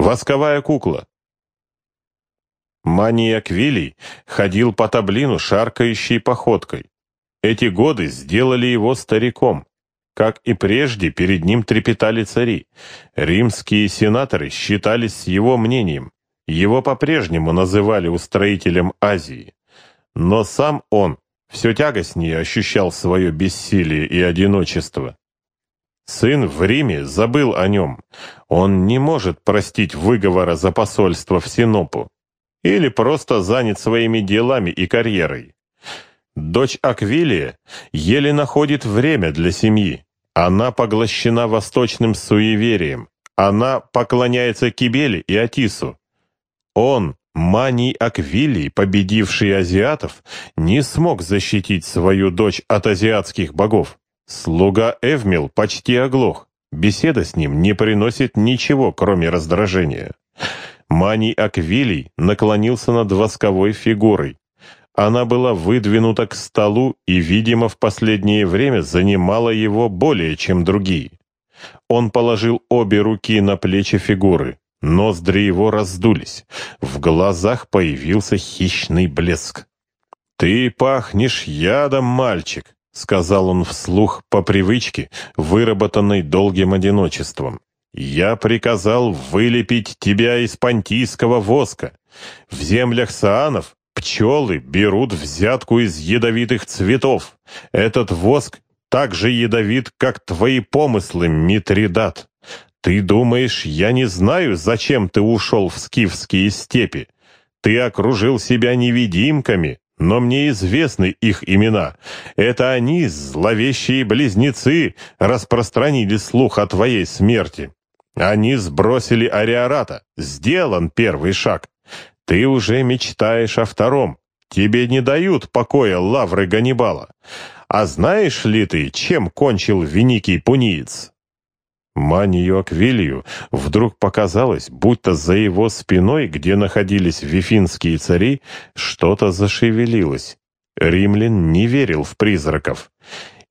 Восковая кукла. Маниак Вилли ходил по таблину шаркающей походкой. Эти годы сделали его стариком. Как и прежде, перед ним трепетали цари. Римские сенаторы считались его мнением. Его по-прежнему называли устроителем Азии. Но сам он все тягостнее ощущал свое бессилие и одиночество. Сын в Риме забыл о нем. Он не может простить выговора за посольство в Синопу. Или просто занят своими делами и карьерой. Дочь Аквилия еле находит время для семьи. Она поглощена восточным суеверием. Она поклоняется Кибеле и Атису. Он, Маний Аквилий, победивший азиатов, не смог защитить свою дочь от азиатских богов. Слуга Эвмил почти оглох. Беседа с ним не приносит ничего, кроме раздражения. Маний Аквилий наклонился над восковой фигурой. Она была выдвинута к столу и, видимо, в последнее время занимала его более, чем другие. Он положил обе руки на плечи фигуры. Ноздри его раздулись. В глазах появился хищный блеск. «Ты пахнешь ядом, мальчик!» — сказал он вслух по привычке, выработанной долгим одиночеством. «Я приказал вылепить тебя из понтийского воска. В землях саанов пчелы берут взятку из ядовитых цветов. Этот воск так же ядовит, как твои помыслы, Митридат. Ты думаешь, я не знаю, зачем ты ушел в скифские степи? Ты окружил себя невидимками, но мне известны их имена. Это они, зловещие близнецы, распространили слух о твоей смерти. Они сбросили Ариарата. Сделан первый шаг. Ты уже мечтаешь о втором. Тебе не дают покоя лавры Ганнибала. А знаешь ли ты, чем кончил великий пуниец? Манию Аквилию вдруг показалось, будто за его спиной, где находились вифинские цари, что-то зашевелилось. Римлян не верил в призраков.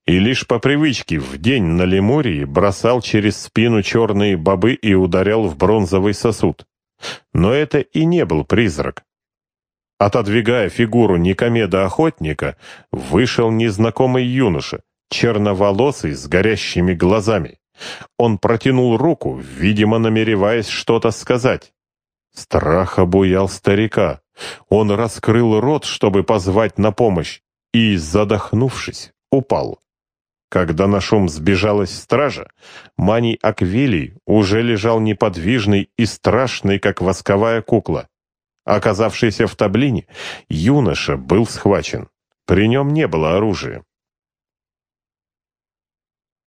И лишь по привычке в день на Лемурии бросал через спину черные бобы и ударял в бронзовый сосуд. Но это и не был призрак. Отодвигая фигуру Никомеда-охотника, вышел незнакомый юноша, черноволосый, с горящими глазами. Он протянул руку, видимо, намереваясь что-то сказать. Страх обуял старика. Он раскрыл рот, чтобы позвать на помощь, и, задохнувшись, упал. Когда на шум сбежалась стража, Маний Аквилий уже лежал неподвижный и страшный, как восковая кукла. Оказавшийся в таблине, юноша был схвачен. При нем не было оружия.